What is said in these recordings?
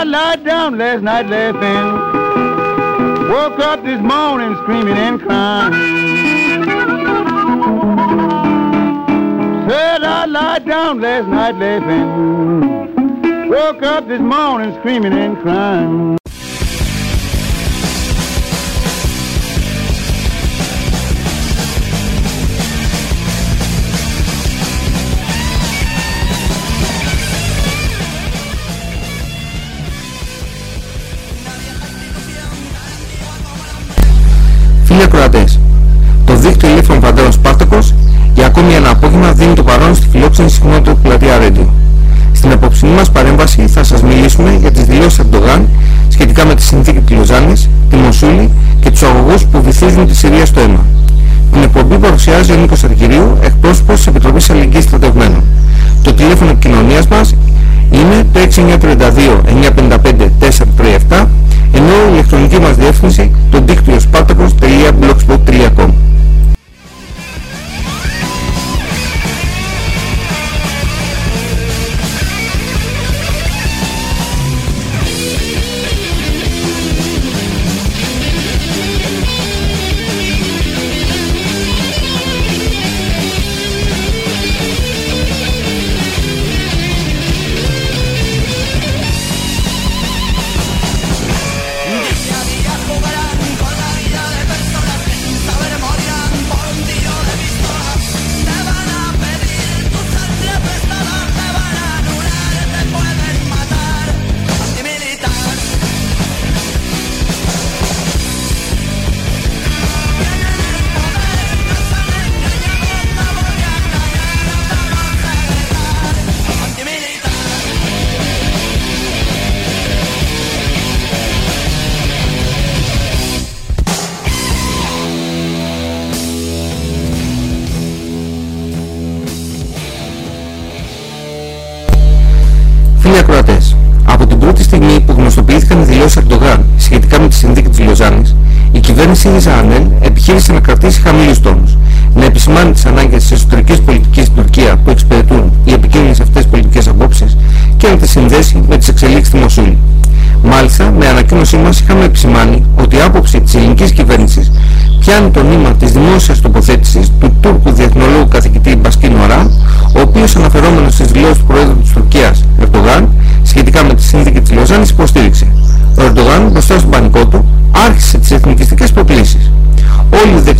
I lied down last night laughing. Woke up this morning screaming and crying. Said I lied down last night laughing. Woke up this morning screaming and crying. Ακροατές, το δίκτυο ηλίθρων Παντέρων Σπάρτακος για ακόμη ένα απόγευμα δίνει το παρόν στη φιλόξενη συχνότητα του Πλατεία Ρέντιο. Στην απόψινή μας παρέμβαση θα σας μιλήσουμε για τις δηλώσεις Ερντογάν σχετικά με τη συνθήκη της Λοζάνης, τη Μοσούλη και τους αγωγούς που βυθίζουν τη Συρία στο αίμα. Την εκπομπή παρουσιάζει ο Νίκος Αργυρίου, εκπρόσωπος της Επιτροπής Αλληλεγγύης Στρατευμένων. Το τηλέφωνο επικοινωνίας μας είναι το 6932 955 437 ενώ η ηλεκτρονική μας διεύθυνση το δίκτυο spartacus.blogspot.com η κυβέρνηση Ισραήλ επιχείρησε να κρατήσει χαμηλούς τόνους, να επισημάνει τις ανάγκες της εσωτερικής πολιτικής στην Τουρκία που εξυπηρετούν οι επικίνδυνες αυτές πολιτικές απόψεις και να τις συνδέσει με τις εξελίξεις στη Μοσούλη. Μάλιστα, με ανακοίνωσή μας είχαμε επισημάνει ότι η άποψη της ελληνικής κυβέρνησης πιάνει το νήμα της δημόσιας τοποθέτησης του Τούρκου διεθνολόγου καθηγητή Μπασκίνου Αρά, ο οποίος αναφερόμενος στις δηλώσεις του Προέδρου της Τουρκίας, Ερντογάν, σχετικά με τη σύνθηκη της Λοζάνης υποστήριξε. Ο Ερντογάν μπροστά στον πανικό του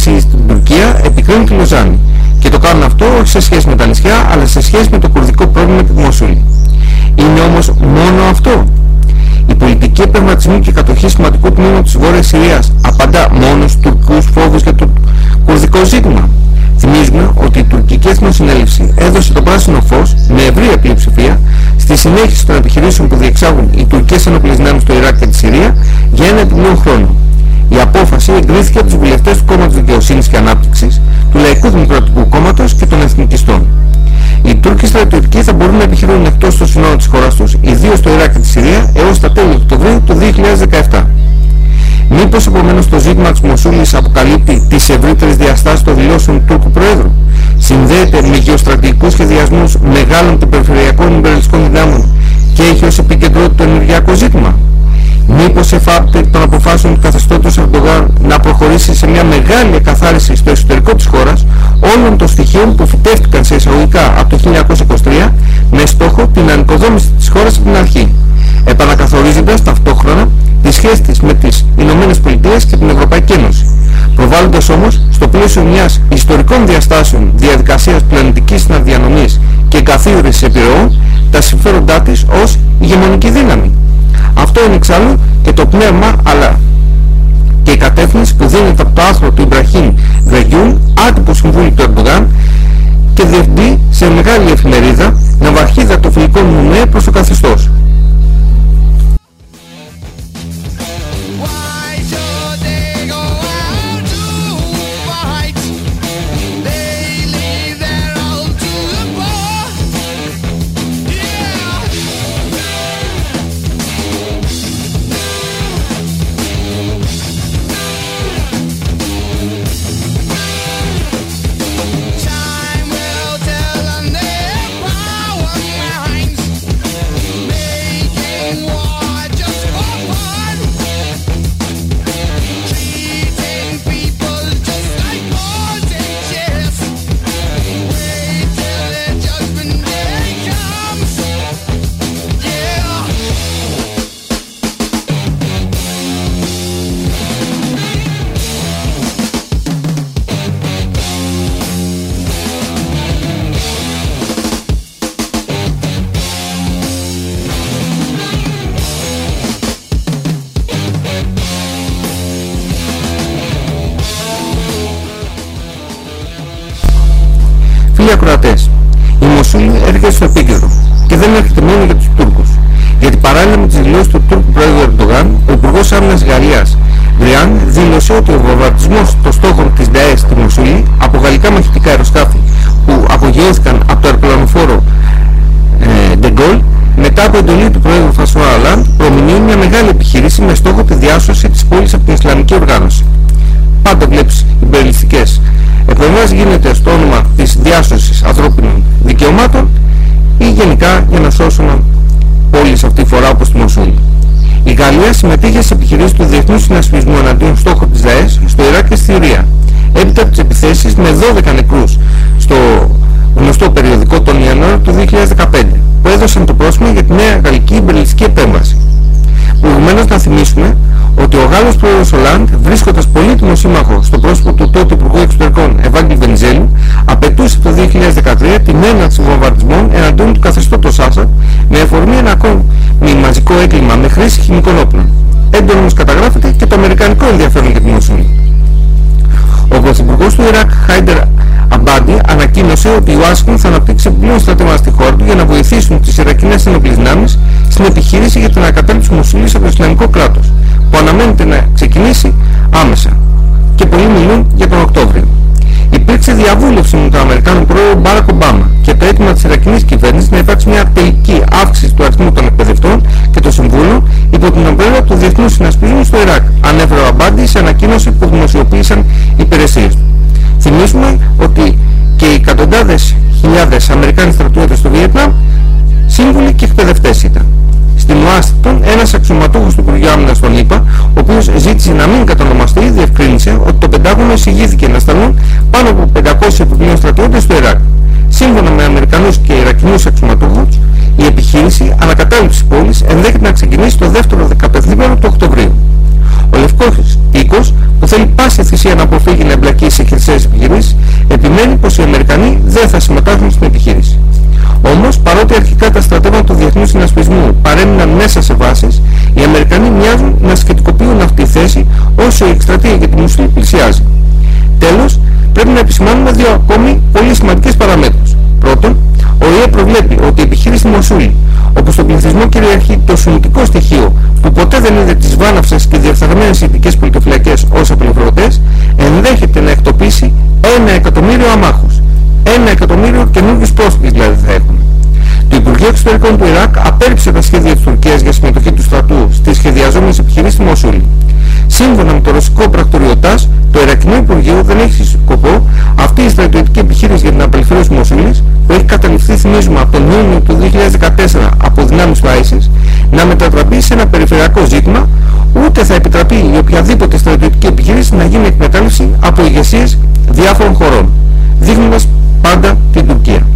Όλοι οι δεξιοί στην Τουρκία επικρίνουν τη Λοζάνη και το κάνουν αυτό όχι σε σχέση με τα νησιά αλλά σε σχέση με το κουρδικό πρόβλημα τη Μοσούλη. Είναι όμως μόνο αυτό. Η πολιτική επευματισμού και κατοχή σημαντικού τμήματος της Βόρειας Συρίας απαντά μόνο στους τουρκικούς φόβους για το κουρδικό ζήτημα. Θυμίζουμε ότι η τουρκική εθνοσυνέλευση έδωσε το πράσινο φως με ευρία πλειοψηφία στη συνέχιση των επιχειρήσεων που διεξάγουν οι τουρκικές ενόπλες δυνάμεις στο Ιράκ και τη Συρία για ένα επιπλέον χρόνο. Η απόφαση εγκρίθηκε από τους βουλευτές του Κόμματος Δικαιοσύνης και Ανάπτυξης, του Λαϊκού Δημοκρατικού Κόμματος και των Εθνικιστών. Οι Τούρκοι στρατιωτικοί θα μπορούν να επιχειρούν εκτός των συνόρων της χώρας τους, ιδίως στο Ιράκ και τη Συρία, έως τα τέλη Οκτωβρίου του 2017. Μήπως επομένως το ζήτημα της Μοσούλης αποκαλύπτει τις ευρύτερες διαστάσεις των δηλώσεων του Τούρκου Προέδρου; Συνδέεται με γεωστρατηγικούς σχεδιασμούς μεγάλων και περιφερειακών υπερελιστικών δυνάμεων και έχει ως επικεντρότητα το ενεργειακό ζήτημα; Μήπως εφάπτει των αποφάσεων του καθεστώτος Ερντογάν να προχωρήσει σε μια μεγάλη εκαθάριση στο εσωτερικό της χώρας όλων των στοιχείων που φυτεύτηκαν σε εισαγωγικά από το 1923 με στόχο την ανοικοδόμηση της χώρας από την αρχή, επανακαθορίζοντας ταυτόχρονα τις σχέσεις της με τις Ηνωμένες Πολιτείες και την Ευρωπαϊκή Ένωση, προβάλλοντας όμως στο πλαίσιο μιας ιστορικών διαστάσεων διαδικασίας πλανητικής συναδιανομής και καθίδρυσης επιρροών τα συμφέροντά της ως ηγεμονική δύναμη. Αυτό είναι εξάλλου και το πνεύμα αλλά και η κατεύθυνση που δίνεται από το άρθρο του Ιμπραχήμ Βεγιούν, άτυπο συμβούλιο του Ερντογάν και διευθυντή σε μεγάλη εφημερίδα ναυαρχίδα το φιλικό μουνέ προς το καθεστώς. Φίλοι ακροατές, η Μοσούλη έρχεται στο επίκεντρο και δεν έρχεται μόνο για τους Τούρκους. Γιατί παράλληλα με τις δηλώσεις του Τούρκου Πρόεδρου Ερντογάν, ο Υπουργός Άμυνας Γαλλίας Μπριάν δήλωσε ότι ο βομβαρδισμός των στόχων της ΔΑΕΣ στη Μοσούλη από γαλλικά μαχητικά αεροσκάφη που απογειώθηκαν από το αεροπλανοφόρο ε, Ντεγκόλ μετά από εντολή του Πρόεδρου Φασουά Αλάντ προμηνύει μια μεγάλη επιχείρηση με στόχο τη διάσωση της πόλης από την Ισλαμική οργάνωση. Πάντα βλέπεις υπερληστικές. Επομένως γίνεται στο όνομα της διάσωσης ανθρώπινων δικαιωμάτων ή γενικά για να σώσουν πόλεις αυτή τη φορά όπως τη Μοσούλη. Η Γαλλία συμμετείχε σε επιχειρήσεις του Διεθνούς Συνασπισμού εναντίον στόχων της ΔΑΕΣ στο Ιράκ και στη Συρία. Έπειτα από τις επιθέσεις με 12 νεκρούς στο γνωστό περιοδικό τον Ιανουάριο του 2015 που έδωσαν το πρόσημο για τη νέα γαλλική υπερλιστική επέμβαση. Προηγουμένως να θυμίσουμε ότι ο Γάλλος πρόεδρος Ολάντ, βρίσκοντας πολύτιμο σύμμαχο στο πρόσωπο του τότε Υπουργού Εξωτερικών Ευάγγελ Βενιζέλου, απαιτούσε το 2013 την έναρξη βομβαρδισμών εναντίον του καθεστώτος Άσαντ με αφορμή ένα ακόμη μαζικό έγκλημα με χρήση χημικών όπλων. Έντονο όμως καταγράφεται και το αμερικανικό ενδιαφέρον για την Μοσούλη. Ο Πρωθυπουργός του Ιράκ, Χάιντερ Αμπάντι, ανακοίνωσε ότι η Ουάσιγκτον θα αναπτύξει πλέον στρατεύματα στη χώρα του για να βοηθήσουν τις Ιρακινές ενόπλες δυνάμεις στην επιχείρηση για την ανακατάληψη Μοσούλης από το Ισλαμικό κράτος, που αναμένεται να ξεκινήσει τον Αμερικάνο πρόεδρο Μπάρακ Ομπάμα και το αίτημα της Ιρακινής κυβέρνησης να υπάρξει μια τελική αύξηση του αριθμού των εκπαιδευτών και των συμβούλων υπό την ομπρέλα του Διεθνούς Συνασπισμού στο Ιράκ, ανέφερε ο Αμπάντη σε ανακοίνωση που δημοσιοποίησαν οι υπηρεσίες του. Θυμίσουμε ότι και οι εκατοντάδες χιλιάδες Αμερικάνοι στρατιώτες στο Βιετνάμ σύμβουλοι και εκπαιδευτές ήταν. Στην Ουάσιγκτον, ένας αξιωματούχος του Υπουργείου Άμυνας των ΗΠΑ, ο οποίος ζήτησε να μην κατανομαστεί, διευκρίνησε ότι το Πεντάγωνο εισηγήθηκε να σταλούν πάνω από 500 επιπλέον στρατιώτες στο Ιράκ. Σύμφωνα με Αμερικανούς και Ιρακινούς αξιωματούχους, η επιχείρηση ανακατάληψης πόλης ενδέχεται να ξεκινήσει το δεύτερο δεκαπενθήμερο του Οκτωβρίου. Ο Λευκός Οίκος, που θέλει πάση θυσία να αποφύγει να εμπλακεί σε χερσαίες επιχειρήσεις, επιμένει πως οι Αμερικανοί δεν θα συμμετάσχουν στην επιχείρηση. Όμως, παρότι αρχικά τα στρατεύματα του Διεθνούς Συνασπισμού παρέμειναν μέσα σε βάσεις, οι Αμερικανοί μοιάζουν να σκετικοποιούν αυτή τη θέση όσο η εκστρατεία για τη Μουσουλή πλησιάζει. Τέλος, πρέπει να επισημάνουμε δύο ακόμη πολύ σημαντικές παραμέτρους. Πρώτον, ο ΙΕ προβλέπει ότι η επιχείρηση Μοσούλη, όπου στον πληθυσμό κυριαρχεί το σουνητικό στοιχείο που ποτέ δεν είδε τις βάναυσες και διεφθαρμένες ειδικές πολιτοφυλακές ως απελευθερωτές, ενδέχεται να εκτοπίσει ένα εκατομμύριο αμάχους. Ένα εκατομμύριο καινούργιους πρόσφυγες δηλαδή θα έχουν. Το Υπουργείο Εξωτερικών του Ιράκ απέρριψε τα σχέδια της Τουρκίας για συμμετοχή του στρατού στις σχεδιαζόμενες επιχειρήσεις στη Μοσούλη. Σύμφωνα με το ρωσικό πρακτορείο ΤΑΣ, το Ιρακινό Υπουργείο δεν έχει σκοπό αυτή η στρατιωτική επιχείρηση για την απελευθέρωση Μοσούλης, που έχει καταληφθεί θυμίζουμε από τον Ιούνιο του 2014 από δυνάμεις του ISIS, να μετατραπεί σε ένα περιφερειακό ζήτημα, ούτε θα επιτραπεί η οποιαδήποτε στρατιωτική επιχείρηση να γίνει εκμετάλλευση από ηγεσίες διάφορων χωρών, δείχνοντας πάντα την Τουρκία.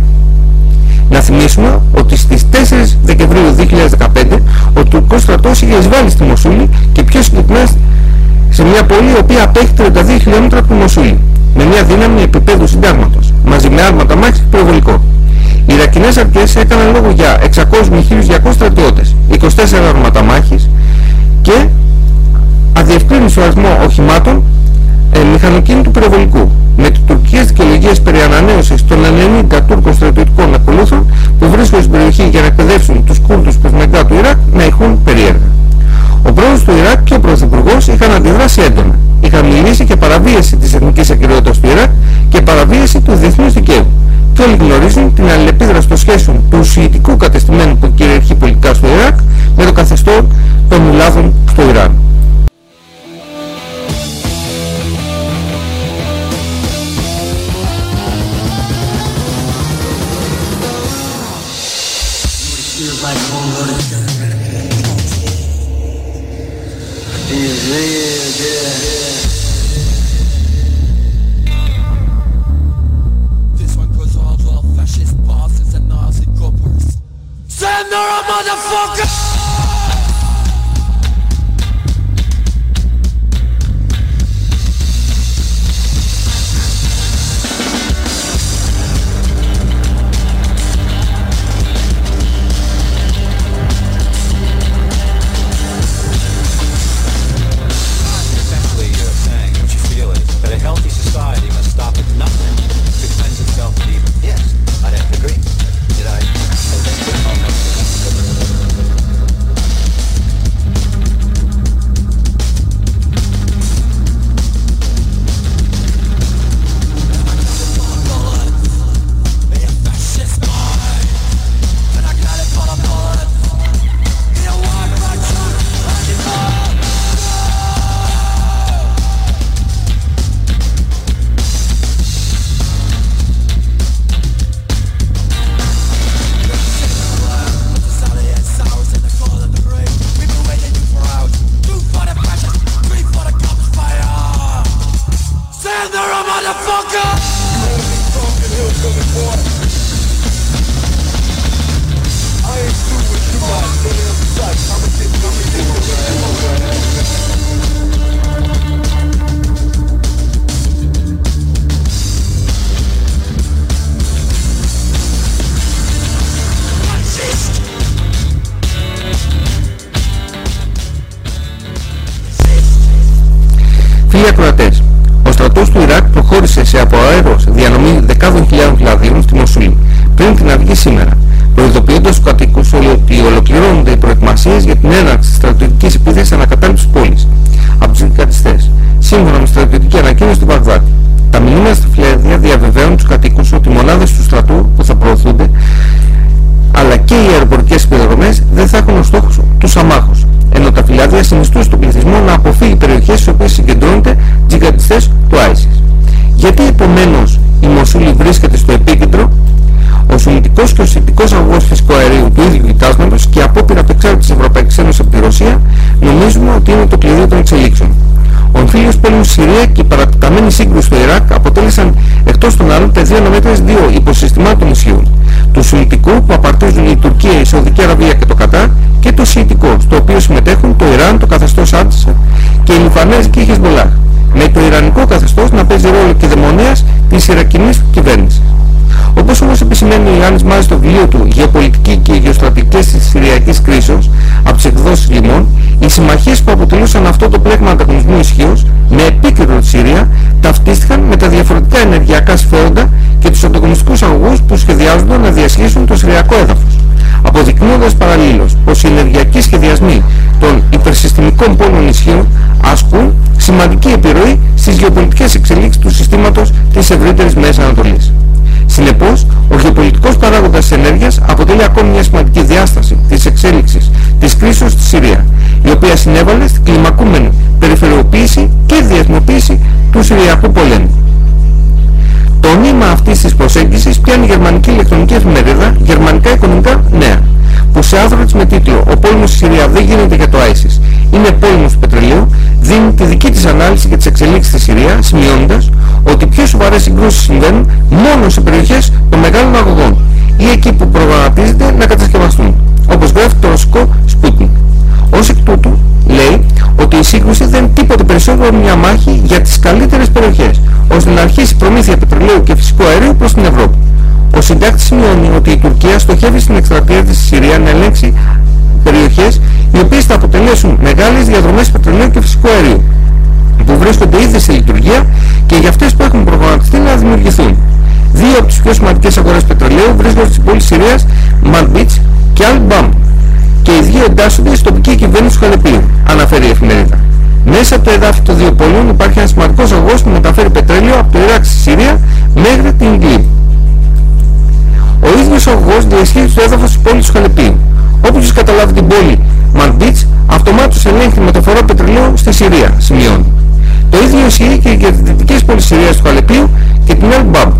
Να θυμίσουμε ότι στις 4 Δεκεμβρίου 2015 ο τουρκικός στρατός είχε εισβάλει στη Μοσούλη και πιο συγκεκριμένα σε μια πόλη η οποία απέχει 32 χιλιόμετρα από τη Μοσούλη με μια δύναμη επίπεδου συντάγματος μαζί με άρματα μάχης και πυροβολικό. Οι Ιρακινές αρχές έκαναν λόγο για 600 με 1200 στρατιώτες, 24 άρματα μάχης και αδιευκρίνησε ο αριθμό οχημάτων ε, μηχανοκίνητου πυροβολικού με τις τουρκικές δικαιολογίες περί ανανέωσης των 90 Τούρκων στρατιωτικών ακολούθων που βρίσκονται στην περιοχή για να εκπαιδεύσουν τους Κούρδους πεσμεντά του Ιράκ να ηχούν περίεργα. Ο πρόεδρος του Ιράκ και ο πρωθυπουργός είχαν αντιδράσει έντονα. Είχαν μιλήσει για παραβίαση της εθνικής ακυριότητας του Ιράκ και παραβίαση του διεθνούς δικαίου. Και όλοι γνωρίζουν την αλληλεπίδραση των σχέσεων του Σιητικού κατεστημένου που κυριαρχεί πολιτικά στο Ιράκ με το καθεστώς των Μουλάδων στο Ιράν. This and they're a motherfucker. Προχώρησε σε από αέρος διανομή δεκάδων χιλιάδων φυλαδίων στη Μοσούλη πριν την αυγή σήμερα, προειδοποιώντας τους κατοίκους ότι ολοκληρώνονται οι προετοιμασίες για την έναρξη της στρατιωτικής επίθεσης ανακατάληψης πόλης από τους δικατιστές, σύμφωνα με στρατιωτική ανακοίνωση του Μπαγδάτη. Τα μηνύματα στα φυλάδια διαβεβαίουν τους κατοίκους ότι οι μονάδες του στρατού που θα προωθούνται αλλά και οι αεροπορικές επιδρομές δεν θα έχουν ως στόχος τους αμάχους, ενώ τα φυλάδια συνιστούν στον πληθυσμό να αποφύγει περιοχές στις οποίες συγκεντρώνονται τζιγκαντιστές του ISIS. Γιατί επομένως η Μοσούλη βρίσκεται στο επίκεντρο, ο σουλητικός και ο σιτικός αγωγός φυσικού αερίου του ίδιου κοιτάσματος και η απόπειρα απεξάρτησης της Ευρωπαϊκής Ένωσης από τη Ρωσία νομίζουμε ότι είναι το κλειδί των εξελίξεων. Ο εμφύλιος πόλεμος στη Συρία και η παρατεταμένη σύγκρουση στο Ιράκ αποτέλεσαν εκτός των άλλων πεδίο αναμέτρησης δύο υποσυστημάτων ισχύων. Του Σουητικού που απαρτίζουν η Τουρκία, η Σαουδική Αραβία και το Κατάρ και το Σιητικό στο οποίο συμμετέχουν το Ιράν, το καθεστώς Άντσα και η Λιβανέζικη Χεσμολάχ με το Ιρανικό καθεστώς να παίζει ρόλο και δαιμονίας της Ιρακινής κυβέρνησης. Όπως όμως επισημαίνει ο Ιωάννης Μάζης στο βιβλίο του «Γεωπολιτική και γεωστρατικές της Συριακής κρίσεως» από τις εκδόσεις Λιμών, οι συμμαχίες που αποτελούσαν αυτό το πλέγμα ανταγωνισμού ισχύως με επίκεντρο τη Συρία ταυτίστηκαν με τα διαφορετικά ενεργειακά συμφέροντα και τους ανταγωνιστικούς αγωγούς που σχεδιάζονταν να διασχίσουν το Συριακό έδαφος αποδεικνύοντας παραλλήλως πως οι ενεργειακοί σχεδιασμοί των υπερσυστημικών πόλων ισχύων ασκούν σημαντική επιρροή στις γεωπολιτικές εξελίξεις του συστήματος της ευρύτερης Μέσης Ανατολής. Συνεπώς, ο γεωπολιτικός παράγοντας της ενέργειας αποτελεί ακόμη μια σημαντική διάσταση της εξέλιξης της κρίσης στη Συρία, η οποία συνέβαλε στην κλιμακούμενη περιφερειοποίηση και διεθνοποίηση του Συριακού πολέμου. Το νήμα αυτής της προσέγγισης πιάνει η γερμανική ηλεκτρονική εφημερίδα «Γερμανικά οικονομικά νέα», που σε άνθρωπο της με τίτλο «Ο πόλεμος στη Συρία δεν γίνεται για το ISIS, είναι πόλεμος του πετρελαίου», δίνει τη δική της ανάλυση για τις εξελίξεις στη Συρία, σημειώνοντας ότι πιο σοβαρές συγκρούσεις συμβαίνουν μόνο σε περιοχές των μεγάλων αγωγών ή εκεί που προγραμματίζεται να κατασκευαστούν, όπως γράφει το ρωσικό Sputnik. Ως εκ τούτου, λέει ότι η σύγκρουση δεν είναι τίποτε περισσότερο από μια μάχη για τις καλύτερες περιοχές, ώστε να αρχίσει προμήθεια πετρελαίου και φυσικού αερίου προς την Ευρώπη. Ο συντάκτης σημειώνει ότι η Τουρκία στοχεύει στην εκστρατεία της στη Συρία να ελέγξει περιοχές οι οποίες θα αποτελέσουν μεγάλες διαδρομές πετρελαίου και φυσικού αερίου που βρίσκονται ήδη σε λειτουργία και για αυτές που έχουν προγραμματιστεί να δημιουργηθούν. Δύο από τις πιο σημαντικές αγορές πετρελαίου βρίσκονται στην πόλη Συρίας, Manbij και Al-Bam και οι δύο εντάσσονται στην τοπική κυβέρνηση του Χαλεπίου, αναφέρει η εφημερίδα. Μέσα από το εδάφιο των δύο πόλεων υπάρχει ένας σημαντικός αγωγός που μεταφέρει πετρέλαιο από το Ιράκ στη Συρία μέχρι την Ιγκλή. Ο ίδιος ο αγωγός διασχίζει το έδαφος της πόλης του Χαλεπίου. Όποιος καταλάβει την πόλη Μαντίτς, αυτομάτως ελέγχει τη μεταφορά πετρελαίου στη Συρία, σημειώνει. Το ίδιο ισχύει και για τις δυτικές πόλεις Συρίας του Χαλεπίου και την Ελ Μπαμπ.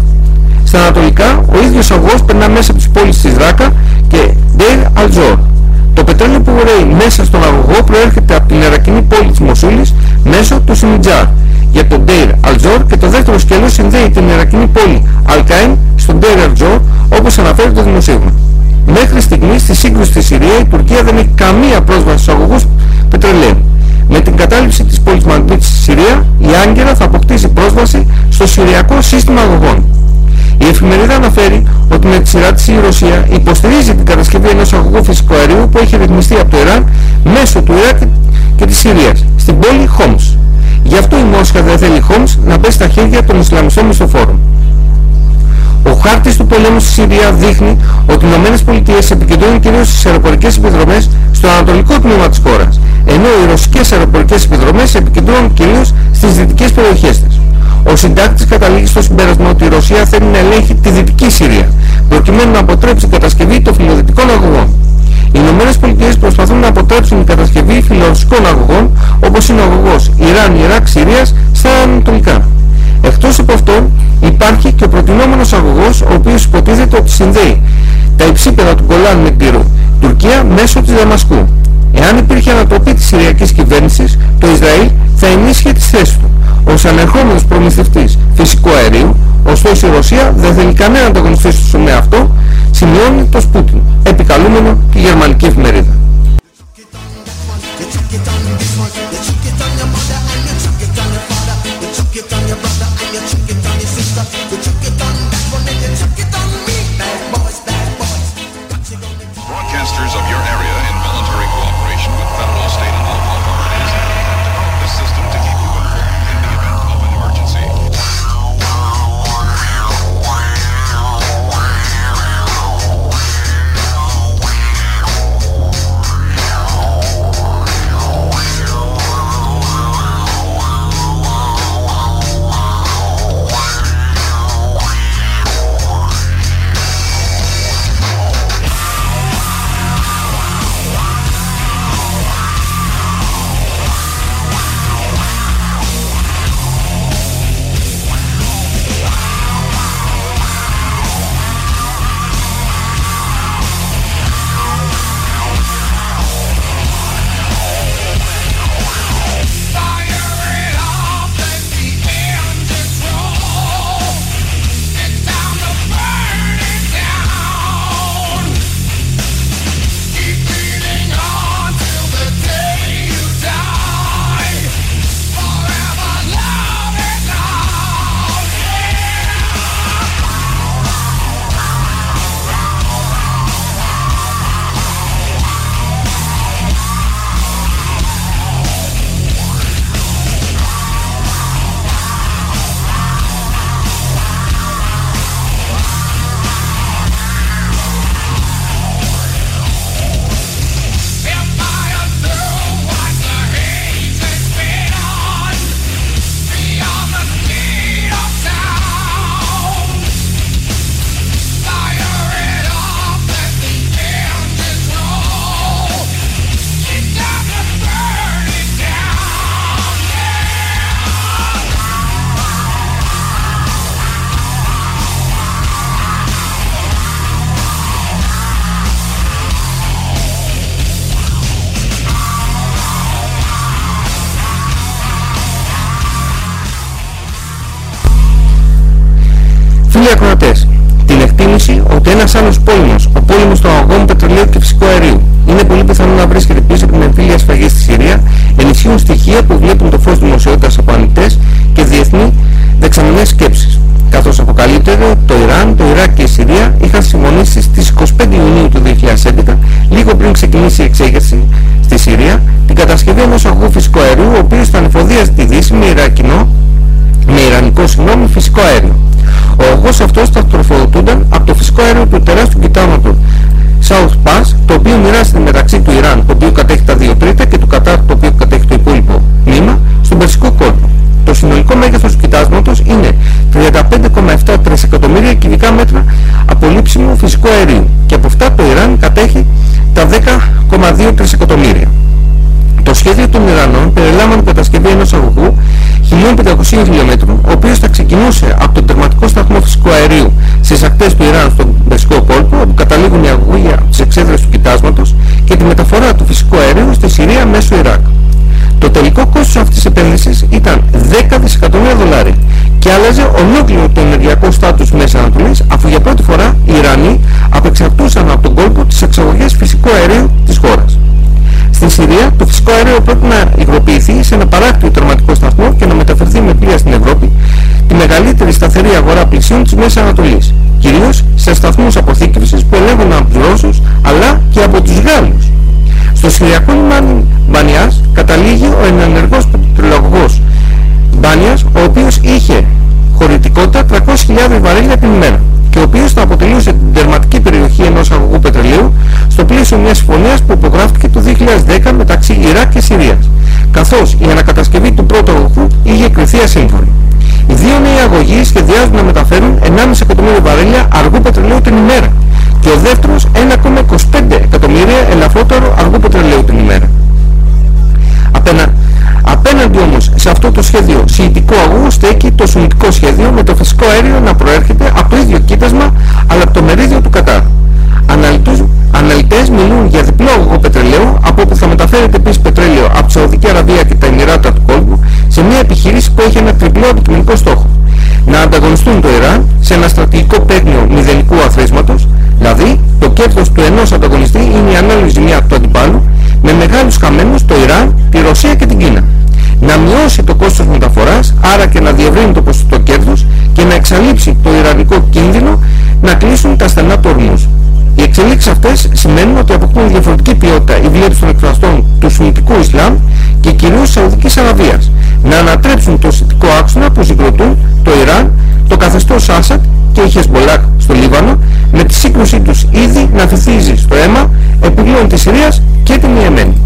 Στα ανατολικά, ο ίδιος αγωγός περνά μέσα από τις πόλεις της Ράκα και Deir al-Zor. Το πετρέλαιο που ρέει μέσα στον αγωγό προέρχεται από την Ιρακινή πόλη της Μοσούλης μέσω του Σιμιτζάρ για τον Deir al-Zor και το δεύτερο σκέλος συνδέει την Ιρακινή πόλη Al-Qaim στον Deir al-Zor όπως αναφέρει το δημοσίευμα. Μέχρι στιγμής στη σύγκρουση στη Συρία η Τουρκία δεν έχει καμία πρόσβαση στους αγωγούς πετρελαίου. Με την κατάληψη της πόλης Μαντβίτ στη Συρία, η Άγκυρα θα αποκτήσει πρόσβαση στο Συριακό σύστημα αγωγών. Η εφημερίδα αναφέρει ότι με τη σειρά της η Ρωσία υποστηρίζει την κατασκευή ενός αγωγού φυσικού αερίου που έχει ρυθμιστεί από το Ιράν μέσω του Ιράκ και της Συρίας, στην πόλη Χόμς. Γι' αυτό η Μόσχα δεν θέλει Χόμς να πέσει στα χέρια των Ισλαμιστών μισθοφόρων. Ο χάρτης του πολέμου στη Συρία δείχνει ότι οι ΗΠΑ επικεντρώνουν κυρίως στις αεροπορικές επιδρομές στο ανατολικό τμήμα της χώρας, ενώ οι ρωσικές αεροπορικές επιδρομές επικεντρώνουν κυρίως στις δυτικές περιοχές της. Ο συντάκτης καταλήγει στο συμπέρασμα ότι η Ρωσία θέλει να ελέγχει τη Δυτική Συρία, προκειμένου να αποτρέψει την κατασκευή των φιλοδυτικών αγωγών. Οι Ηνωμένες Πολιτείες προσπαθούν να αποτρέψουν την κατασκευή φιλορωσικών αγωγών, όπως είναι ο αγωγός Ιράν, Ιράκ, Συρίας, στα ανατολικά. Εκτός από αυτόν υπάρχει και ο προτινόμενος αγωγός, ο οποίος υποτίθεται ότι συνδέει τα υψίπεδα του Γκολάν με την Τουρκία μέσω της Δαμασκού. Εάν υπήρχε ανατροπή της Συριακής κυβέρνησης, το Ισραήλ θα ενίσχυε τις θέσεις του ως ανερχόμενος προμηθευτής φυσικού αερίου, ωστόσο η Ρωσία δεν θέλει κανένα ανταγωνιστή στο τομέα αυτό, σημειώνει το Σπούτιν, επικαλούμενο τη γερμανική εφημερίδα. Ένας άλλος πόλεμος, ο πόλεμος των αγωγών πετρελαίου και φυσικού αερίου, είναι πολύ πιθανό να βρίσκεται πίσω από την εμφύλια σφαγή στη Συρία, ενισχύουν στοιχεία που βλέπουν το φως δημοσιότητας από ανοιχτές και διεθνή δεξαμενές σκέψεις. Καθώς αποκαλύπτεται, το Ιράν, το Ιράκ και η Συρία είχαν συμφωνήσει στις 25 Ιουνίου του 2011, λίγο πριν ξεκινήσει η εξέγερση στη Συρία, την κατασκευή ενός αγωγού φυσικού αερίου, ο οποίος θα ανεφοδιάζει τη Δύση με, Ιρακινό, με Ιρανικό συγγνώμη φυσικό αέριο. Ο αγωγός αυτός θα τροφοδοτούνταν από το φυσικό αέριο του τεράστιου κοιτάματος South Pass, το οποίο μοιράζεται μεταξύ του Ιράν, το οποίο κατέχει τα 2 τρίτα, και του Κατάρ, το οποίο κατέχει το υπόλοιπο τμήμα, στον Περσικό κόλπο. Το συνολικό μέγεθος του κοιτάσματος είναι 35,7 τρισεκατομμύρια κυβικά μέτρα απολύψιμου φυσικού αερίου 1500 χιλιόμετρων, ο οποίος θα ξεκινούσε από τον τερματικό σταθμό φυσικού αερίου στις ακτές του Ιράν στον Περσικό κόλπο, όπου καταλήγουν οι αγωγοί από τις εξέδρες του κοιτάσματος και τη μεταφορά του φυσικού αερίου στη Συρία μέσω Ιράκ. Το τελικό κόστος αυτής της επένδυσης ήταν 10 δισεκατομμύρια δολάρια και άλλαζε ολόκληρο το ενεργειακό στάτους Μέσης Ανατολής αφού για πρώτη φορά οι Ιρανοί απεξαρτούσαν από τον κόλπο τις εξαγωγές φυσικού αερίου της χώρας. Στην Συρία το φυσικό αέριο πρέπει να υγροποιηθεί σε ένα παράκτιο τερματικό σταθμό και να μεταφερθεί με πλοία στην Ευρώπη, τη μεγαλύτερη σταθερή αγορά πλησίων της Μέσης Ανατολής, κυρίως σε σταθμούς αποθήκευσης που ελέγχουν από τους Ρώσους αλλά και από τους Γάλλους. Στο Συριακό λιμάνι Μπανιάς καταλήγει ο ενεργός πετρελαγωγός Μπάνιας, ο οποίος είχε χωρητικότητα 300.000 βαρέλια την ημέρα και ο οποίος θα αποτελούσε την τερματική περιοχή ενός αγωγού πετρελαίου στο πλαίσιο μιας συμφωνίας που υπογράφηκε το 2010 μεταξύ Ιράκ και Συρίας, καθώς η ανακατασκευή του πρώτου αγωγού είχε κρυθεί ασύμφωνη. Οι δύο νέοι αγωγοί σχεδιάζουν να μεταφέρουν 1,5 εκατομμύριο βαρέλια αργού πετρελαίου την ημέρα και ο δεύτερος 1,25 εκατομμύρια ελαφρότερο αργού πετρελαίου την ημέρα. Απένα, απέναντι όμως σε αυτό το σχέδιο σιητικού αγού στέκει το σουνητικό σχέδιο με το φυσικό αέριο να προέρχεται από το ίδιο κοίτασμα αλλά από το μερίδιο του Κατάρ. Αναλυτούς, αναλυτές μιλούν για διπλό αγωγό πετρελαίου από όπου θα μεταφέρεται επίσης μια επιχείρηση που έχει ένα τριπλό αντικειμενικό στόχο. Να ανταγωνιστούν το Ιράν σε ένα στρατηγικό παίγνιο μηδενικού αθροίσματος, δηλαδή το κέρδος του ενός ανταγωνιστή είναι η ανάλογη ζημιά του αντιπάλου με μεγάλους χαμένους το Ιράν, τη Ρωσία και την Κίνα. Να μειώσει το κόστος μεταφοράς, άρα και να διευρύνει το ποσοστό κέρδους και να εξαλείψει το ιρανικό κίνδυνο να κλείσουν τα στενά του ορμούς. Οι εξελίξεις αυτές σημαίνουν ότι αποκτούν διαφορετική ποιότητα οι βλέψεις των εκφραστών του Σουνιτικού Ισλάμ και κυρίως της Σαουδικής Αραβίας να ανατρέψουν το σιτικό άξονα που συγκροτούν το Ιράν, το καθεστώς Άσαντ και η Χεσμολάκ στο Λίβανο με τη σύγκρουσή τους ήδη να βυθίζει στο αίμα επιλύων της Συρίας και την Ιεμένη.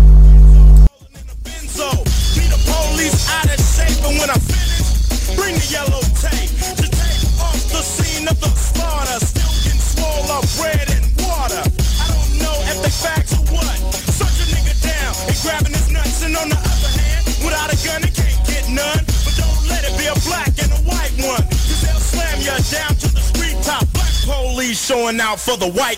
For the white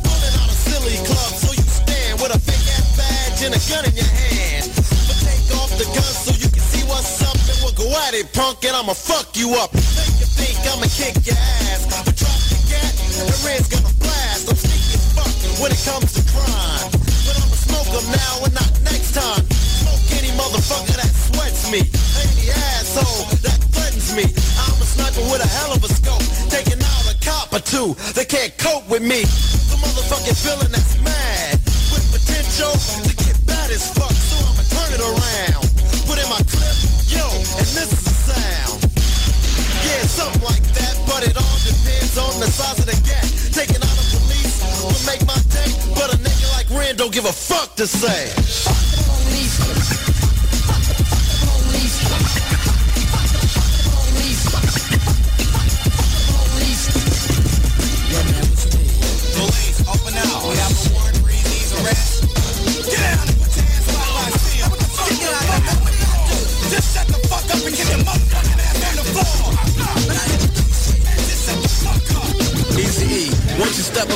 Silly club so you stand with a fake ass badge and a gun in your hand. But take off the gun so you can see what's up and we'll go at it, punk, and I'ma fuck you up. Make you think I'ma kick your ass. But drop the gat, the red's gonna blast. I'm sneaky as fuck when it comes to crime. But I'ma smoke 'em now and not next time. Smoke any motherfucker that sweats me. Any asshole that threatens me. I'm a sniper with a hell of a scope. Taking out a cop or two. They can't cope with me. Motherfucking feeling that's mad. With potential to get bad as fuck. So I'ma turn it around. Put in my clip, yo, and this is the sound. Yeah, something like that, but it all depends on the size of the gap. Taking out the police will make my day, but a nigga like Ren don't give a fuck to say.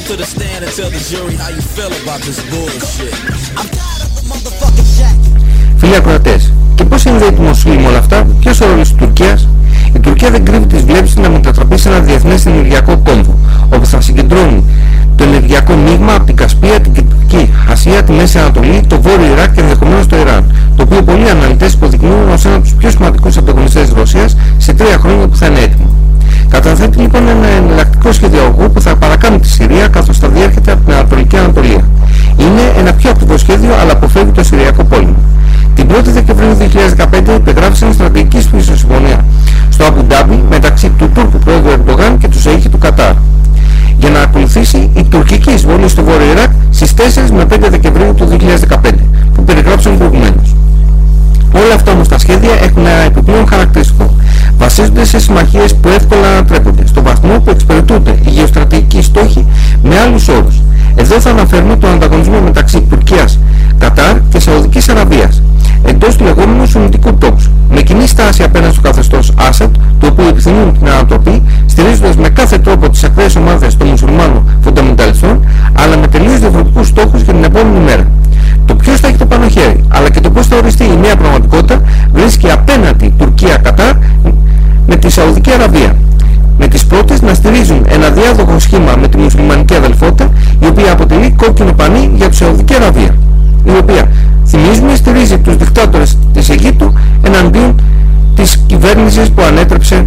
Won't you step up to the stand and tell the jury how you feel about this bullshit? I'm tired of the motherfucking jack. Φίλοι ακροατές, και πώς συνδέει το Μοσούλη με όλα αυτά, ποιος ο ρόλος της Τουρκίας; Η Τουρκία δεν κρύβει τις βλέψεις να μετατραπεί σε ένα διεθνές ενεργειακό κόμβο, όπου θα συγκεντρώνει το ενεργειακό μείγμα από την Κασπία, την Κεντρική Ασία, τη Μέση Ανατολή, το Βόρειο Ιράκ και ενδεχομένως το Ιράν, το οποίο πολλοί αναλυτές υποδεικνύουν ως ένα από τους πιο σημαντικούς ανταγωνιστές της Ρωσίας σε τρία χρόνια που θα είναι έτοιμο. Καταθέτει λοιπόν ένα εναλλακτικό σχέδιο αγωγού που θα παρακάνει τη Συρία καθώς θα διέρχεται από την Ανατολική Ανατολία. Είναι ένα πιο ακριβό σχέδιο αλλά αποφεύγει το Συριακό πόλεμο. Την 1η Δεκεμβρίου 2015 υπεγράφησε μια στρατηγική συμφωνία στο Αμπου Ντάμπι μεταξύ του Τούρκου πρόεδρου Ερντογάν και του Σεήχη του Κατάρ για να ακολουθήσει η τουρκική εισβολή στο Βόρειο Ιράκ στις 4 με 5 Δεκεμβρίου του 2015 που περιγράψαμε προηγουμένως. Όλα αυτά όμως τα σχέδια έχουν ένα επιπλέον χαρακτηριστικό. Βασίζονται σε συμμαχίες που εύκολα ανατρέπονται, στο βαθμό που εξυπηρετούνται οι γεωστρατηγικοί στόχοι με άλλους όρους. Εδώ θα αναφέρουμε τον ανταγωνισμό μεταξύ Τουρκίας, Κατάρ και Σαουδικής Αραβίας, εντός του λεγόμενου Σουνιτικού τόξου, με κοινή στάση απέναντι στο καθεστώς Άσαντ, το οποίο επιθυμούν την ανατροπή, στηρίζοντας με κάθε τρόπο τις ακραίες ομάδες των μουσουλμάνων φονταμενταλιστών, αλλά με τελείως διαφορετικούς στόχους για την επόμενη μέρα. Το ποιος θα έχει το πάνω χέρι, αλλά και το πώς θα οριστεί η νέα πραγματικότητα, βρίσκει απέναντι Αραβία. Με τις πρώτες να στηρίζουν ένα διάδοχο σχήμα με τη μουσουλμανική αδελφότητα, η οποία αποτελεί κόκκινο πανί για τη Σαουδική Αραβία, η οποία, θυμίζουμε, στηρίζει τους δικτάτορες της Αιγύπτου εναντίον της κυβέρνησης που ανέτρεψε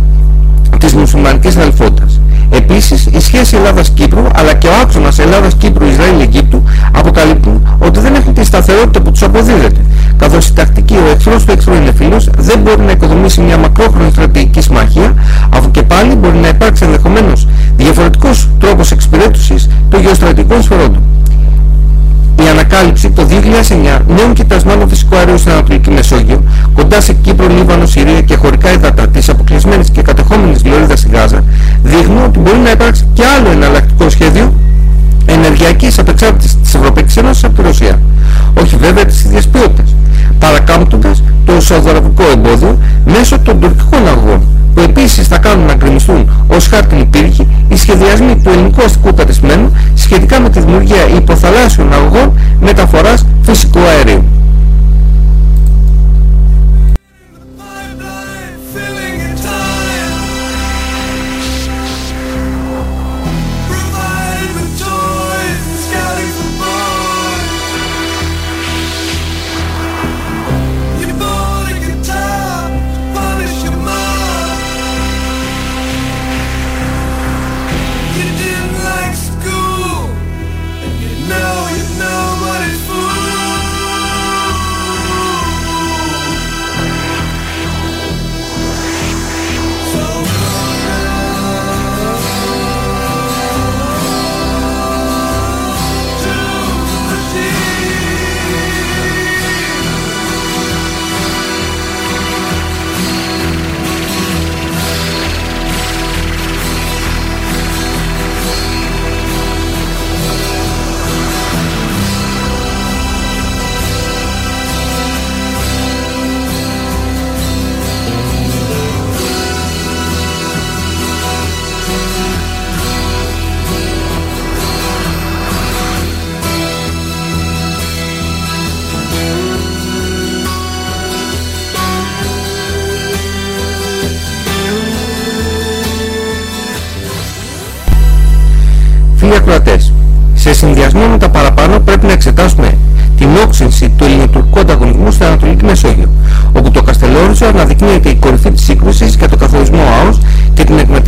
της μουσουλμανικής αδελφότητας. Επίσης, η σχέση Ελλάδας-Κύπρου αλλά και ο άξονας Ελλάδας-Κύπρου-Ισραήλ-Αιγύπτου αποκαλύπτουν ότι δεν έχουν τη σταθερότητα που τους αποδίδεται, καθώς η τακτική ο εχθρός του εχθρού είναι φίλος δεν μπορεί να οικοδομήσει μια μακρόχρονη στρατηγική συμμαχία, αφού και πάλι μπορεί να υπάρξει ενδεχομένως διαφορετικός τρόπος εξυπηρέτησης των γεωστρατηγικών σφαιρόντων η ανακάλυψη το 2009 νέων κοιτασμάτων φυσικού αερίου στην Ανατολική Μεσόγειο, κοντά σε Κύπρο, Λίβανο, Συρία και χωρικά υδατά της αποκλεισμένης και κατεχόμενης Λωρίδας στη Γάζα, δείχνουν ότι μπορεί να υπάρξει και άλλο εναλλακτικό σχέδιο ενεργειακής απεξάρτησης της Ευρωπαϊκής Ένωσης από τη Ρωσία. Όχι βέβαια της ίδιας ποιότητας, παρακάμπτοντας το σαουδαραβικό εμπόδιο μέσω των τουρκικών αγωγών, που επίσης θα κάνουν να γκρεμιστούν ως χάρτινοι πύργοι οι σχεδιασμοί του ελληνικού αστικού κατεστημένου σχετικά με τη δημιουργία υποθαλάσσιων αγωγών μεταφοράς φυσικού αερίου.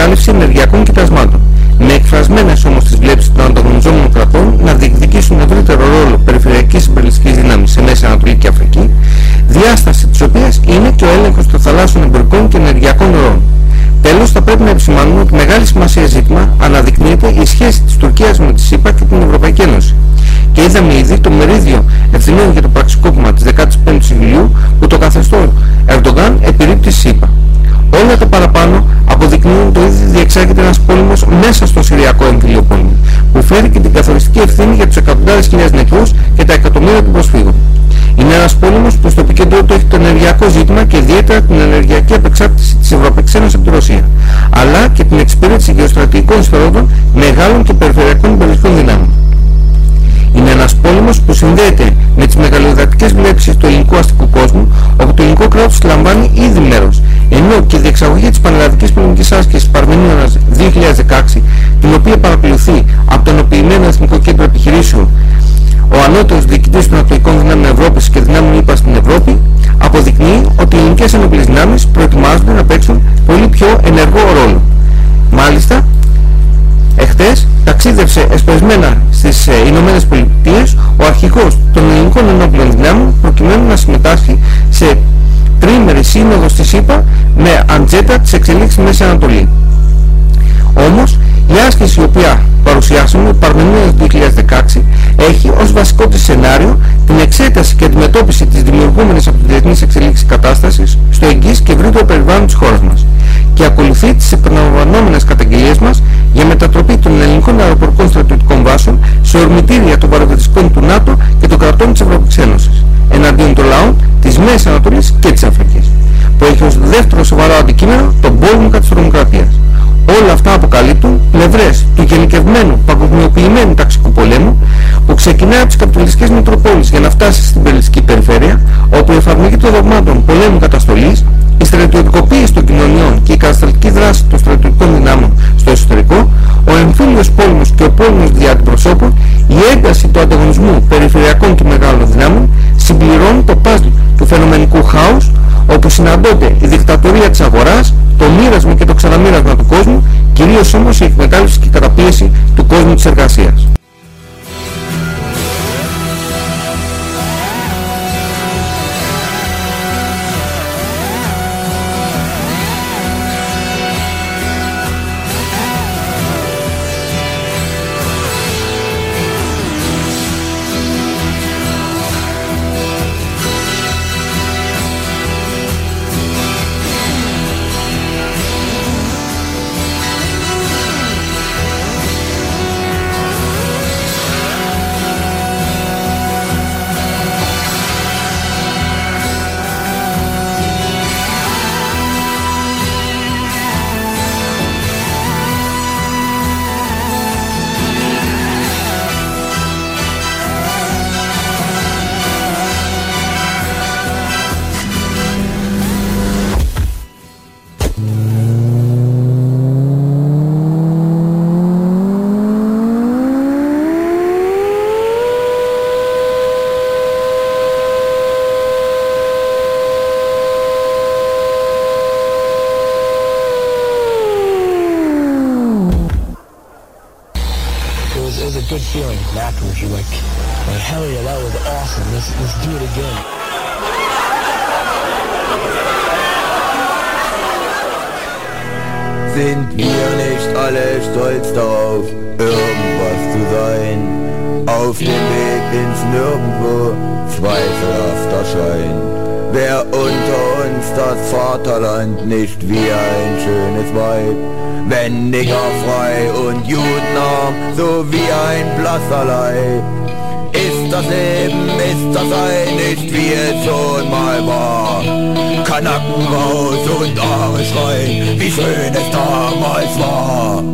Εκμετάλλευση ενεργειακών κοιτασμάτων, με εκφρασμένες όμως τις βλέψεις των ανταγωνιζόμενων κρατών να διεκδικήσουν ευρύτερο ρόλο περιφερειακής συμπεριλιστικής δύναμης σε Μέση Ανατολή και Αφρική, διάσταση της οποίας είναι και ο έλεγχος των θαλάσσιων εμπορικών και ενεργειακών ροών. Τέλος, θα πρέπει να επισημάνουμε ότι μεγάλη σημασία ζήτημα αναδεικνύεται η σχέση της Τουρκίας με τη ΣΥΠΑ και την Ευρωπαϊκή Ένωση. Και είδαμε ήδη το μερίδιο ευθυνών για το πραξικόπημα της 15ης Ιουλίου που το καθεστώς τους εκατοντάδες χιλιάδες νεκρούς και τα εκατομμύρια των προσφύγων. Είναι ένας πόλεμος που στο επικέντρο του έχει το ενεργειακό ζήτημα και ιδιαίτερα την ενεργειακή απεξάρτηση της Ευρωπαϊκής Ένωσης από τη Ρωσία, αλλά και την εξυπηρέτηση γεωστρατηγικών σφαιρότων μεγάλων και περιφερειακών πολιτικών δυνάμεων. Είναι ένας πόλεμος που συνδέεται με τις μεγαλειοδατικές βλέψεις του ελληνικού αστικού κόσμου, όπου το ελληνικό κράτος λαμβάνει ήδη μέρος, ενώ και η διεξαγωγή της πανελλαδικής πολεμικής άσκησης Παρμενίωνας 2016, την οποία παρακολουθεί από το ενοποιημένο Εθνικό Κέντρο Επιχειρήσεων ο ανώτερος διοικητής των Ανατολικών Δυνάμεων Ευρώπης και Δυνάμεων ΥΠΑ στην Ευρώπη αποδεικνύει ότι οι ελληνικές ενόπλες δυνάμεις προετοιμάζονται να παίξουν πολύ πιο ενεργό ρόλο. Μάλιστα, εχθές ταξίδευσε εσπεσμένα στις ε, Ηνωμένες Πολιτείες ο αρχηγός των ελληνικών ενόπλων δυνάμεων προκειμένου να συμμετάσχει σε τρίμερη σύνοδο στη ΣΥΠΑ με αντζέτα της εξελίξης Μέση Ανατολή. Όμως, η άσκηση η οποία παρουσιάσαμε, Παρμενίας 2016, έχει ως βασικό της σενάριο την εξέταση και αντιμετώπιση της δημιουργούμενης από τη διεθνής εξελίξη κατάστασης στο εγγύς και ευρύτερο περιβάλλον της χώρας μας και ακολουθεί τις επαναλαμβανόμενες καταγγελίες μας για μετατροπή των ελληνικών αεροπορικών στρατιωτικών βάσεων σε ορμητήρια των παραδοτικών του ΝΑΤΟ και των κρατών της Ευρωπαϊκής Ένωσης εναντίον των λαών της Μέσης Ανατολής και της Αφρικής που έχει ως δεύτερο σοβαρό αντικείμενο τον πόλεμο κατά της τρομοκρατίας. Όλα αυτά αποκαλύπτουν πλευρές του γενικευμένου παγκοσμιοποιημένου ταξικού πολέμου που ξεκινάει από τις καπιταλιστικές μητροπόλεις για να φτάσει στην περιλιστική περιφέρεια όπου η εφαρμογή των δογμάτων πολέμου καταστολής, η στρατιωτικοποίηση των κοινωνιών και η κατασταλτική δράση των στρατιωτικών δυνάμεων στο εσωτερικό, ο εμφύλιος πόλεμος και ο πόλεμος δια αντιπροσώπων, η ένταση του ανταγωνισμού περιφερειακών και μεγάλων δυνάμεων συμπληρώνουν το παζλ του φαινομενικού χάους όπου συναντώνται η δικτατορία της αγοράς, το μοίρασμα και το ξαναμοίρασμα του κόσμου, κυρίως όμως η εκμετάλλευση και η καταπίεση του κόσμου της εργασίας. Nicht wie ein schönes Weib, wenn Nigger frei und Judenarm, so wie ein blasser Leib. Ist das Leben, ist das Ei nicht wie es schon mal war? Kanaken raus und Aare schreien, wie schön es damals war.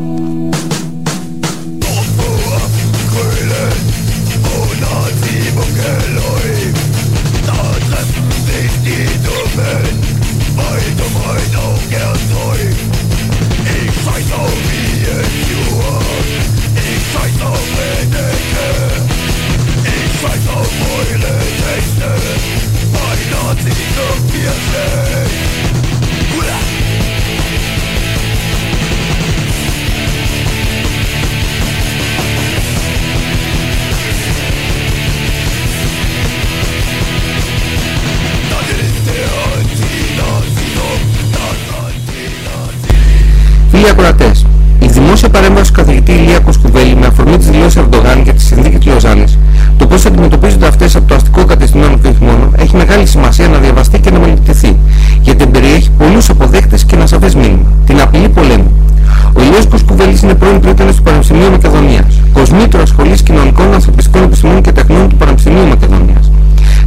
Ερντογάν για τη συνθήκη της Λοζάνης, το πώς αντιμετωπίζονται αυτές από το αστικό κατεστημένο και όχι μόνο, έχει μεγάλη σημασία να διαβαστεί και να μελετηθεί, γιατί περιέχει πολλούς αποδέκτες και ένα σαφές μήνυμα, την απειλή πολέμου. Ο Ηλίας Κοσκουβέλης είναι πρώην πρίτανος του Πανεπιστημίου Μακεδονίας, κοσμήτωρας Σχολής Κοινωνικών Ανθρωπιστικών Επιστημών και Τεχνών του Πανεπιστημίου Μακεδονίας,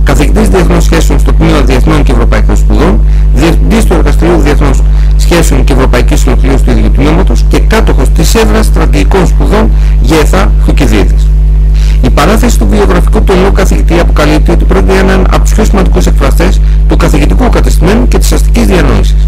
καθηγητής Διεθνών Σχέσεων στο Τμήμα Διεθνών και Ευρωπαϊκών Σπουδών, διευθυντής του Εργαστηρίου Διεθνών Σχέσεων και Ευρωπαϊκής Ολοκλήρωσης του ίδιου τμήματος και κάτοχος της έδρας στρατηγικών σπουδών ΓΕΘΑ Χουκιδίδης. Η παράθεση του βιογραφικού του ελληνικού καθηγητή αποκαλύπτει ότι πρόκειται για έναν από τους πιο σημαντικούς εκφραστές του καθηγητικού κατεστημένου και της αστικής διανόησης.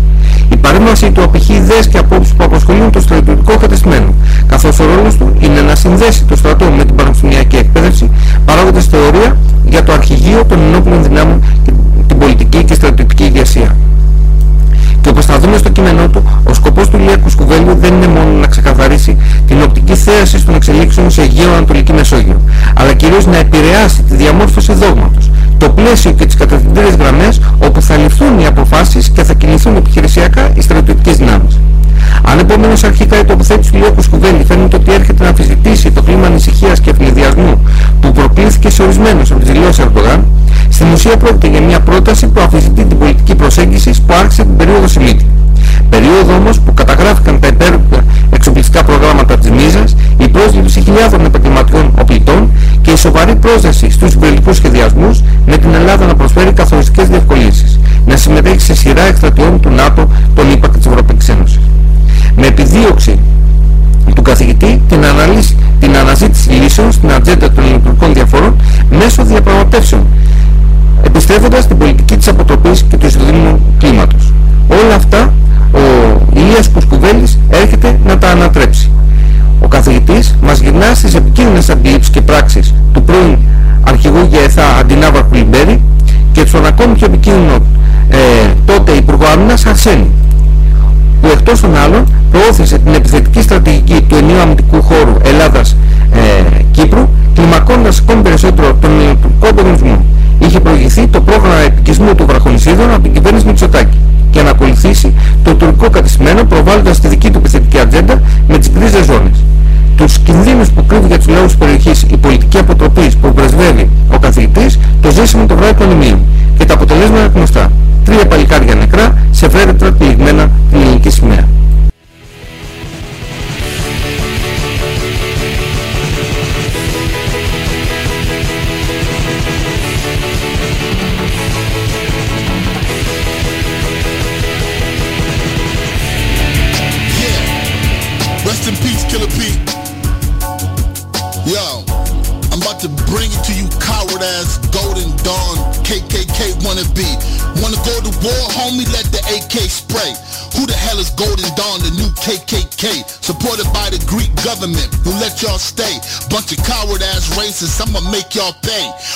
Η παρέμβαση του απηχεί ιδέες και απόψεις που απασχολούν το στρατιωτικό κατεστημένο, καθώς ο ρόλος του είναι να συνδέσει το στρατό με την πανεπιστημιακή εκπαίδευση, παράγοντας θεωρία για το αρχηγείο των ενόπλων δυνάμων και την πολιτική και στρατιωτική ηγεσία. Και όπως θα δούμε στο Ηλία Κουσκουβέλιου δεν είναι μόνο να ξεκαθαρίσει την οπτική θέαση των εξελίξεων σε Αιγαίο Ανατολική Μεσόγειο, αλλά κυρίως να επηρεάσει τη διαμόρφωση δόγματος, το πλαίσιο και τις κατευθυντήρες γραμμές όπου θα ληφθούν οι αποφάσεις και θα κινηθούν επιχειρησιακά οι στρατιωτικές δυνάμεις. Αν επομένως αρχικά η τοποθέτηση του Ηλία Κουσκουβέλη φαίνεται ότι έρχεται να αμφισβητήσει το κλίμα ανησυχίας και ευνηδιασμού που προκλήθηκε σε ορισμένους από τις δηλώσεις Ερντογάν, στην ουσία πρόκειται για μια πρόταση που αμφισβητεί την πολιτική προσέγγιση που άρχισε την περίοδο Σιμίτη. Περίοδο όμως που καταγράφηκαν τα υπέροχα εξοπλιστικά προγράμματα της Μίζας, η πρόσληψη χιλιάδων επαγγελματιών οπλιτών και η σοβαρή πρόσδεση στους υπηρελικούς σχεδιασμούς με την Ελλάδα να προσφέρει καθοριστικές διευκολύνσεις, να συμμετέχει σε σειρά εκστρατιών του ΝΑΤΟ, των ΗΠΑ και της Ευρωπαϊκής Ένωσης. Με επιδίωξη του καθηγητή την, αναλύση, την αναζήτηση λύσεων στην ατζέντα των ελληνικών διαφορών μέσω διαπραγματεύσεων, επιστρέφοντας την πολιτική της αποτροπής και του μας γυρνά στις επικίνδυνες αντιλήψεις και πράξεις του πρώην αρχηγού ΓΕΘΑ Αντινάβαρχου Λιμπέρη και στον ακόμη πιο επικίνδυνο ε, τότε Υπουργό Άμυνας Αρσένη που εκτός των άλλων προώθησε την επιθετική στρατηγική του ενίου αμυντικού χώρου Ελλάδας-Κύπρου ε, κλιμακώνοντας ακόμη περισσότερο τον ελληνικό ανταγωνισμό. Είχε προηγηθεί το πρόγραμμα επικισμού του βραχονισίδων από την κυβέρνηση Μητσοτάκη και να ακολουθήσει το τουρκικό κατεστημένο προβάλλοντας τη για τους λαούς της περιοχής η πολιτική αποτροπής που πρεσβεύει ο καθηγητής το ζήσαμε το βράδυ των ημείων και τα αποτελέσματα γνωστά. Τρία παλικάρια νεκρά σε φέρετρα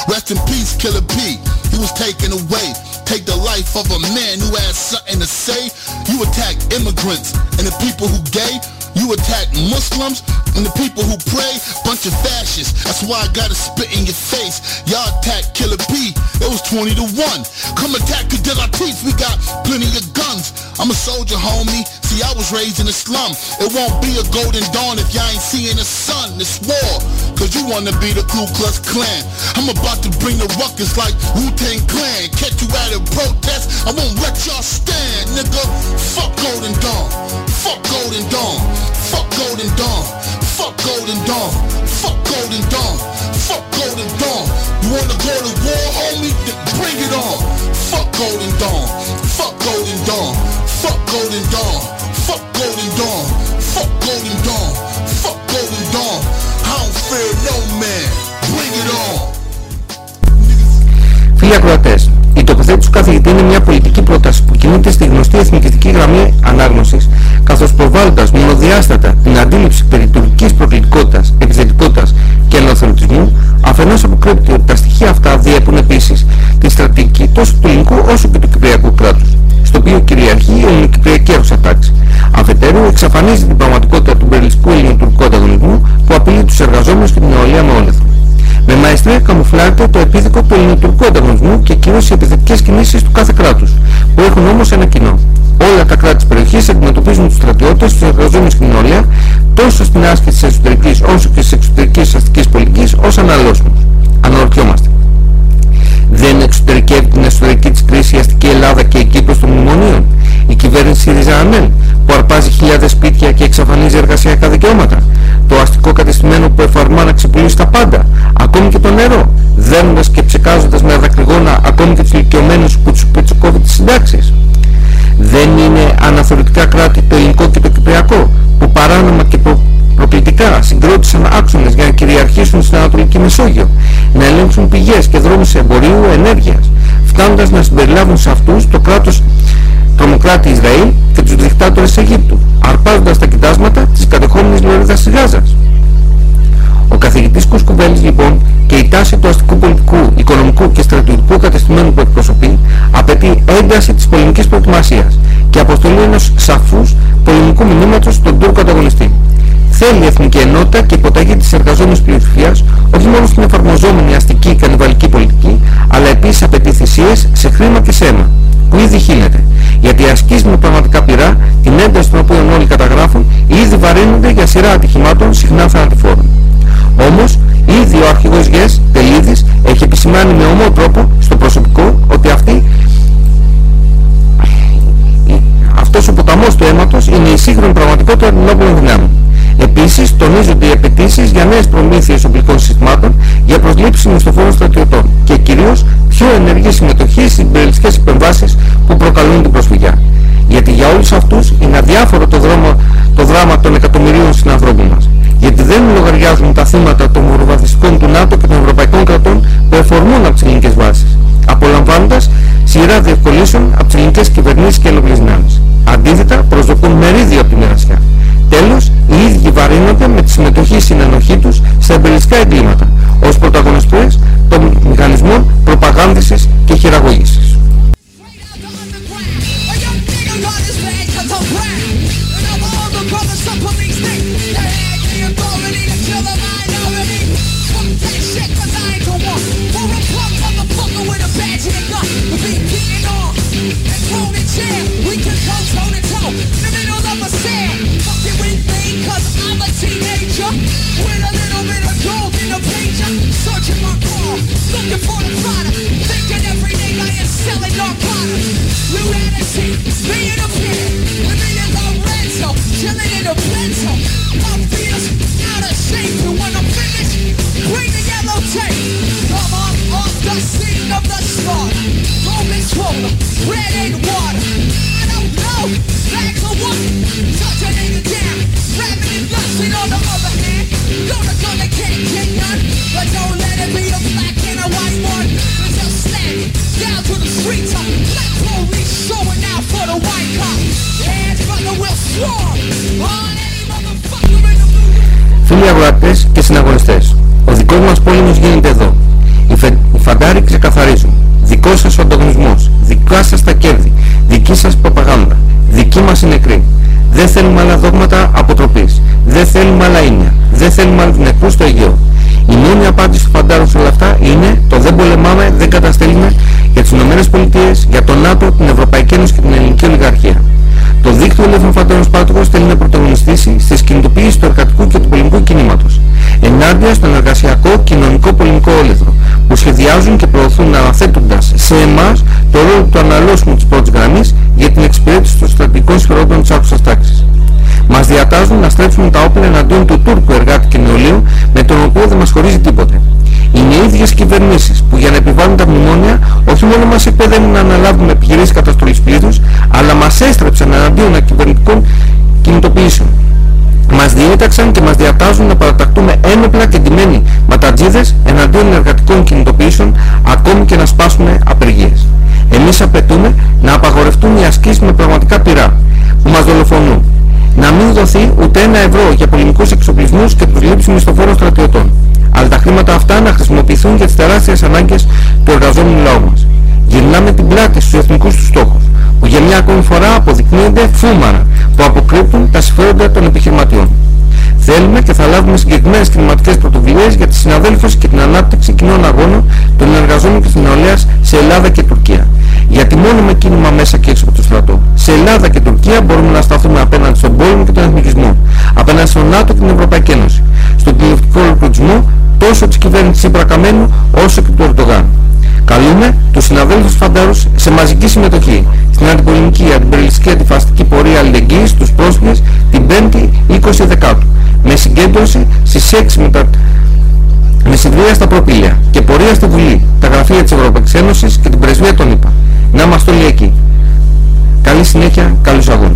Rest in peace, Killer P. He was taken away. Take the life of a man who had something to say. You attack immigrants and the people who gay. You attack Muslims and the people who pray, bunch of fascists. That's why I gotta spit in your face. Y'all attack Killer P, it was 20 to 1. Come attack Kadilla Teeth, we got plenty of guns. I'm a soldier, homie. See, I was raised in a slum. It won't be a golden dawn if y'all ain't seeing the sun. It's war, cause you wanna be the Ku Klux Klan. I'm about to bring the ruckus like Wu-Tang Clan. Catch you at a protest, I won't let y'all stand, nigga. Fuck Golden Dawn. Fuck Golden Dawn. Fuck Golden Dawn. Fuck Golden Dawn. Fuck Golden Dawn. Fuck Golden Dawn. You wanna go to war, homie? Then bring it on. Fuck Golden Dawn. Fuck Golden Dawn. Fuck Golden Dawn. Fuck Golden Dawn. Fuck Golden Dawn. Fuck Golden Dawn. I don't fear no man. Bring it on. Φίλοι ακροατές, η τοποθέτηση του καθηγητή είναι μια πολιτική πρόταση που κινείται στη γνωστή εθνικιστική γραμμή ανάγνωσης, καθώς προβάλλοντας μονοδιάστατα την αντίληψη περί τουρκικής προκλητικότητας, επιθετικότητας και ελευθερωτισμού, αφενός αποκρύπτει ότι τα στοιχεία αυτά διέπουν επίσης τη στρατηγική τόσο του ελληνικού όσο και του κυπριακού κράτους, στο οποίο κυριαρχεί η ελληνοκυπριακή έρουσα τάξη. Αφετέρου, εξαφανίζει την πραγματικότητα του μπερλιστικού ελληνοτουρκικού ανταγωνισμού που απειλεί τους εργαζόμενους και την νεολαία με όλεθρο. Με μαεστρία καμουφλάρεται το επίδικο του ελληνοτουρκικού ανταγωνισμού και κυρίως οι επιθετικές κινήσεις του κάθε κράτους, που έχουν όμως ένα κοινό. Όλα όλα τα κράτη της περιοχής αντιμετωπίζουν τους στρατιώτες, τους εργαζόμενους στην νεολαία, τόσο στην άσκηση της εσωτερικής όσο και της εξωτερικής αστικής πολιτικής, ως αναλώσιμους. Αναρωτιόμαστε. Δεν εξωτερικεύει την εσωτερική της κρίση η αστική Ελλάδα και η Κύπρος των μνημονίων. Η κυβέρνηση ΣΥΡΙΖΑ ΑΝΕΛ που αρπάζει χιλιάδες σπίτια και εξαφανίζει εργασιακά δικαιώματα. Κυριαρχήσουν στην Ανατολική Μεσόγειο, να ελέγξουν πηγές και δρόμους εμπορίου ενέργειας, φτάνοντας να συμπεριλάβουν σε αυτούς το κράτος τρομοκράτη Ισραήλ και τους δικτάτορες Αιγύπτου, αρπάζοντας τα κοιτάσματα της κατεχόμενης λωρίδας της Γάζας. Ο καθηγητής Κουσκουβέλης λοιπόν και η τάση του αστικού πολιτικού, οικονομικού και στρατιωτικού κατεστημένου που εκπροσωπεί απαιτεί ένταση της πολεμικής προετοιμασίας και αποστολή ενός σαφούς πολεμικού μηνύματος στον Τούρκο ανταγωνιστή. Θέλει εθνική ενότητα και υποταγή της εργαζόμενης πλειοψηφίας όχι μόνο στην εφαρμοζόμενη αστική και ανεβαλική πολιτική, αλλά επίσης απαιτεί θυσίες σε χρήμα και σε αίμα, που ήδη χύνεται. Γιατί οι ασκήσεις με πραγματικά πειρά, την ένταση των οποίων όλοι καταγράφουν, ήδη βαρύνονται για σειρά ατυχημάτων συχνά θανατηφόρων. Όμως, ήδη ο αρχηγός ΓΕΣ, Τελίδης, έχει επισημάνει με ομό τρόπο στο προσωπικό ότι αυτή, αυτός ο ποταμός του αίματος είναι η σύγχρονη πραγματικότητα των ενόπλων δυνάμεων. Επίσης, τονίζονται οι απαιτήσεις για νέες προμήθειες οπλικών συστημάτων για προσλήψη μισθοφόρων στρατιωτών και κυρίως πιο ενεργή συμμετοχή στις υπερελιστικές επεμβάσεις που προκαλούν την προσφυγιά. Γιατί για όλους αυτούς είναι αδιάφορο το, δρόμο, το δράμα των εκατομμυρίων συνανθρώπων μας. Γιατί δεν λογαριάζουν τα θύματα των μοροβαθιστικών του ΝΑΤΟ και των ευρωπαϊκών κρατών που εφορμούν από τις ελληνικές βάσεις, απολαμβάνοντας σειρά διευκολύσεων από τις ελληνικές κυβερνήσεις και Φίλοι αγοράτες και συναγωνιστές, ο δικός μας πόλεμος γίνεται εδώ. Οι, φε... οι φαντάροι ξεκαθαρίζουν. Δικός σας ο ανταγωνισμός, δικά σας τα κέρδη, δική σας προπαγάνδα, δική μας η νεκρή. Δεν θέλουμε άλλα δόγματα αποτροπής. Δεν θέλουμε άλλα ίνια. Δεν θέλουμε άλλους νεκρούς στο Αιγαίο. Η μόνη απάντηση του φαντάρου σε όλα αυτά είναι το δεν πολεμάμε, δεν καταστέλουμε για τις Ηνωμένες Πολιτείες, για τον ΝΑΤΟ, την Ευρωπαϊκή Ένωση και την Ελληνική Ολιγαρχία. Το δίκτυο Ελεύθερων Φαντάρων Σπάρτοκος θέλει να πρωταγωνιστήσει στις κινητοποιήσεις του εργατικού και του πολιτικού κινήματος ενάντια στον εργασιακό κοινωνικό πολιτικό όλεθρο που σχεδιάζουν και προωθούν αναθέτοντας σε εμάς το ρόλο του αναλώσιμου της πρώτης γραμμής για την εξυπηρέτηση των στρατηγικών συμφερόντων της άκουσας τάξης. Μας διατάζουν να στρέψουμε τα όπλα εναντίον του Τούρκου εργάτη και νεολαίου με τον οποίο δεν μας χωρίζει τίποτε. Είναι οι ίδιες κυβερνήσεις που για να επιβάλλουν τα μνημόνια όχι μόνο μας εκπαιδεύουν να αναλάβουμε επιχειρήσεις καταστολής πλήθους, αλλά μας έστρεψαν εναντίον κυβερνητικών κινητοποιήσεων. Μας διέταξαν και μας διατάζουν να παρατακτούμε ένοπλα και ντυμένοι ματατζίδες εναντίον εργατικών κινητοποιήσεων ακόμη και να σπάσουμε απεργίες. Εμείς απαιτούμε να απαγορευτούν οι ασκήσεις με πραγματικά πειρά που μας δολοφονούν. Να μην δοθεί ούτε ένα ευρώ για πολεμικούς εξοπλισμούς και προσλήψη μισθοφόρων στρατιωτών. Αλλά τα χρήματα αυτά να χρησιμοποιηθούν για τις τεράστιες ανάγκες του εργαζόμενου λαού μας. Γυρνάμε την πλάτη στους εθνικούς τους στόχους, που για μια ακόμη φορά αποδεικνύονται φούμαρα που αποκρύπτουν τα συμφέροντα των επιχειρηματιών. Θέλουμε και θα λάβουμε συγκεκριμένες κλιματικές πρωτοβουλίες για τις συναδέλφους και την ανάπτυξη κοινών αγώνων των εργαζόμενων και της νεολαίας σε Ελλάδα και Τουρκία. Γιατί μόνο με κίνημα μέσα και έξω από το στρατό, σε Ελλάδα και Τουρκία μπορούμε να σταθούμε απέναντι στον πόλεμο και τον εθνικισμό, απέναντι στον ΝΑΤΟ και την Ευρωπαϊκή Ένωση, στον τηλεοπτικό ολοκληρωτισμό τόσο της κυβέρνησης Ιμπρακαμένου όσο και του Ερντογάν. Καλούμε τους συναδέλφους φαντάρους σε μαζική συμμετοχή στην αντιπολεμική, αντιπεριλιστική, αντιφαστική πορεία αλληλεγγύης στους πρόσφυγες την 5η 20 Δεκάτου με συγκέντρωση στις 6 μετά με συνδρία στα προπήλαια και πορεία στη Βουλή, τα γραφεία της Ευρωπαϊκής Ένωσης και την πρεσβεία των ΗΠΑ. Να είμαστε όλοι εκεί. Καλή συνέχεια, καλούς αγώνες.